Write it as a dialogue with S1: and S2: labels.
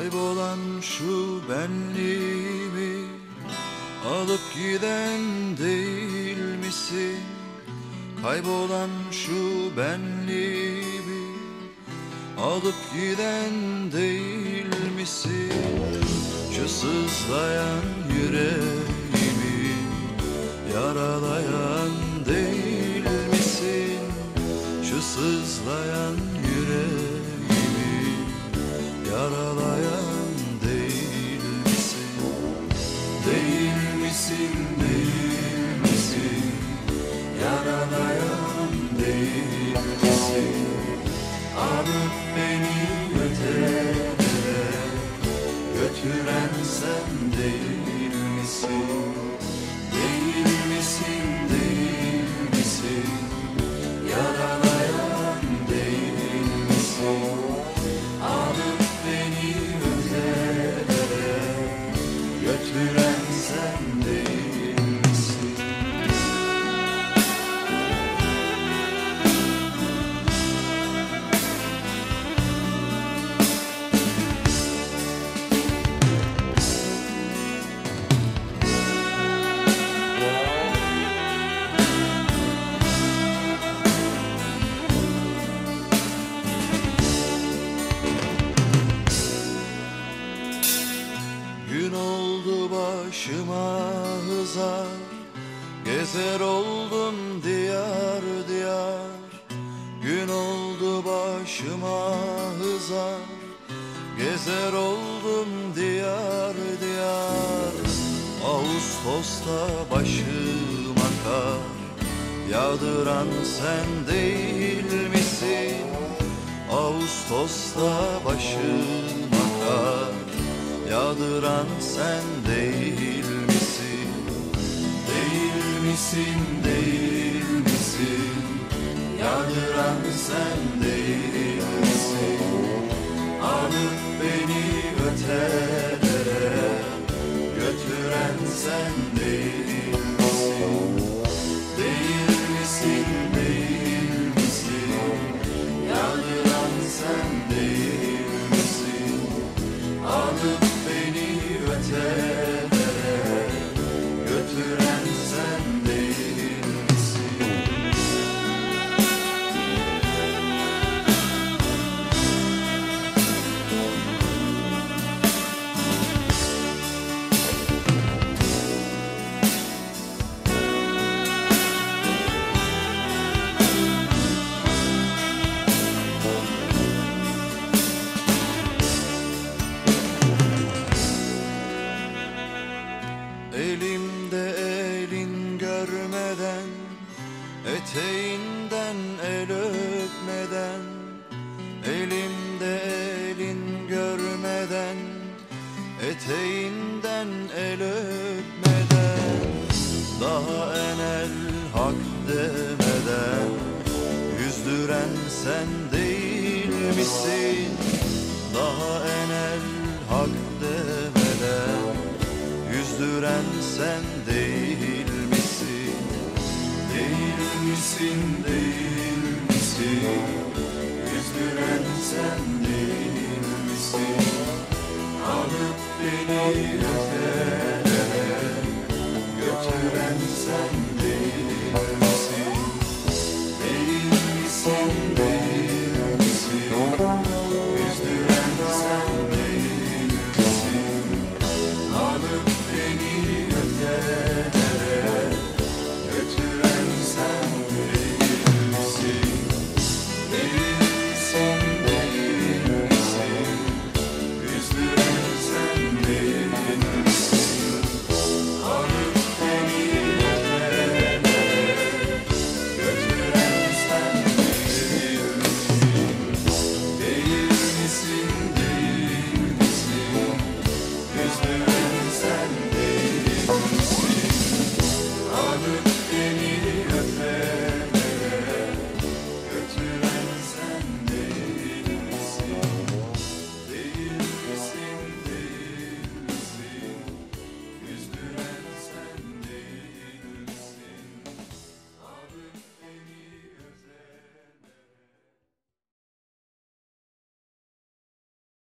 S1: Kaybolan şu benliğimi Alıp giden değil misin? Kaybolan şu benliğimi Alıp giden değil misin? Şu sızlayan yüreğimi Yaralayan değil misin? Şu sızlayan Gezer oldum diyar diyar Gün oldu başıma hızar Gezer oldum diyar diyar Ağustos'ta başıma kar Yağdıran sen değil misin? Ağustos'ta başıma kar Yağdıran sen değil misin? Misin, değil misin? Yağdıran sen değil misin? Alıp beni ötelere Götüren sen değil misin? Değil misin, değil misin? Yağdıran sen değil misin? Alıp beni ötelere Elimde elin görmeden Eteğinden el öpmeden Elimde elin görmeden Eteğinden el öpmeden Daha enel hak demeden Yüzdüren sen değil misin? Daha enel sen değil misin? Değil misin, değil misin? Yüzdüren sen değil misin? Alıp beni ötelere Götüren sen değil misin?